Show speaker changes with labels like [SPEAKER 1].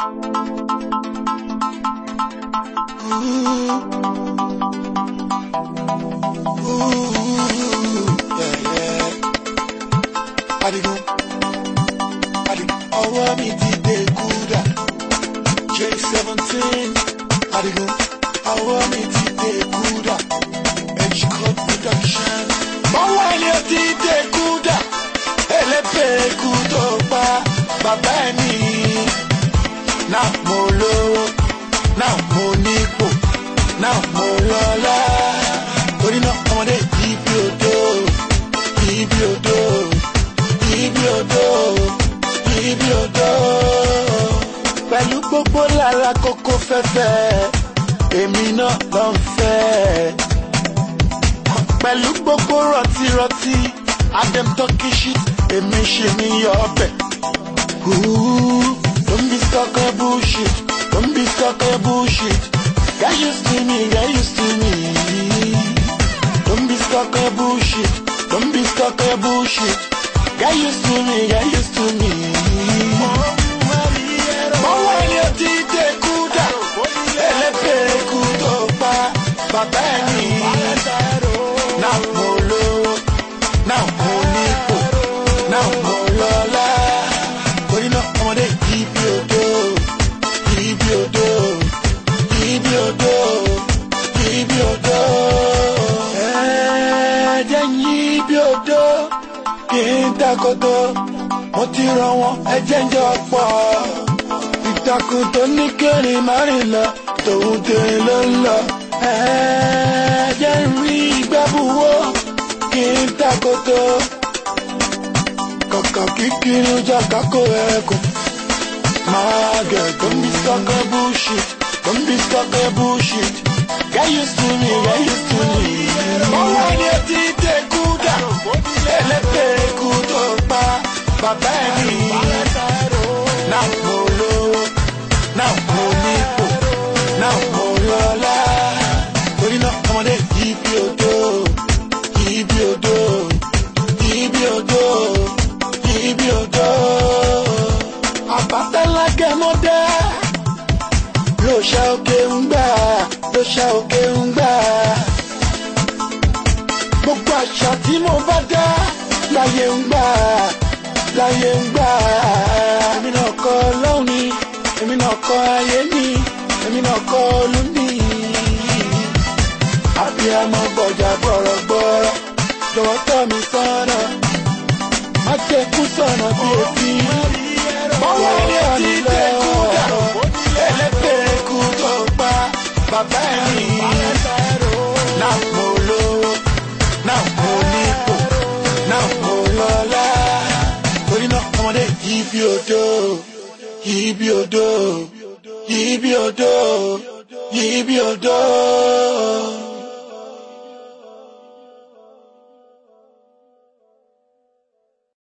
[SPEAKER 1] Ọwọ́ mi ti dé kúdà, J17, Adigun, ọwọ́ mi ti dé kúdà, Edgecote Production. Mọ̀wá ni ó ti dé kúdà, ẹlẹ́pẹ̀ kúdà. náà mo lówó náà mo nípò náà mo lọ́lá torí náà ọmọdé ibi odò ibi odò ibi odò ibi odò pẹ̀lú gbogbo lára kókó fẹ́fẹ́ èmi náà lọ ń fẹ́ pẹ̀lú gbogbo rọtirọti adem turkish èmi ṣe mi yọ ọbẹ̀. bullshit. Get used to me, get used to me. Don't be stuck on bullshit. Don't be stuck on bullshit. Get used to me, get used to me. jẹ́ ń yí bí odó kì í dákoto mo ti ràn wọ́n ẹ̀jẹ̀ ń jọ pọ̀ ìtàkùn tó ní kẹrin márùn lọ tòun tèrè ló ń lọ ẹ̀ẹ́dẹ́ rí gbẹ́bùwó kì í dákoto kọ̀kọ̀ kíkiri ojú àkàkọ́ ẹ̀kọ́ máa gẹ̀ tó sọ́kẹ́ búṣì tó sọ́kẹ́ búṣì. Get used to me, get used to me. More than 80. bàbá ẹ̀ ní náà mo lówó náà mo nípò náà mo lọ́lá torí náà ọmọdé ibi odò ibi odò ibi odò ibi odò àbátẹ́lágẹ̀ mọ́dẹ́ ló ṣá òkè ń gbà ló òkè ń gbà gbogbo àṣà tí mo bá dá láyé ń gbà ayé ń gbà. èmi náà kọ́ ọlọ́run ni èmi náà kọ́ ayé ni èmi náà kọ́ ọlú ni. abiyamọ gbọjà gbọrọgbọrọ jọ̀wọ́ tọ́ mi sọ́nà má jẹ́ kú sọ́nà bí èsì. bọ́wọ́ ni ọ̀nì lọ ẹlẹ́gbẹ̀ẹ́ kú tó pa bàbá ẹ̀. Ibiodo, Ibiodo, Ibiodo, Ibiodo.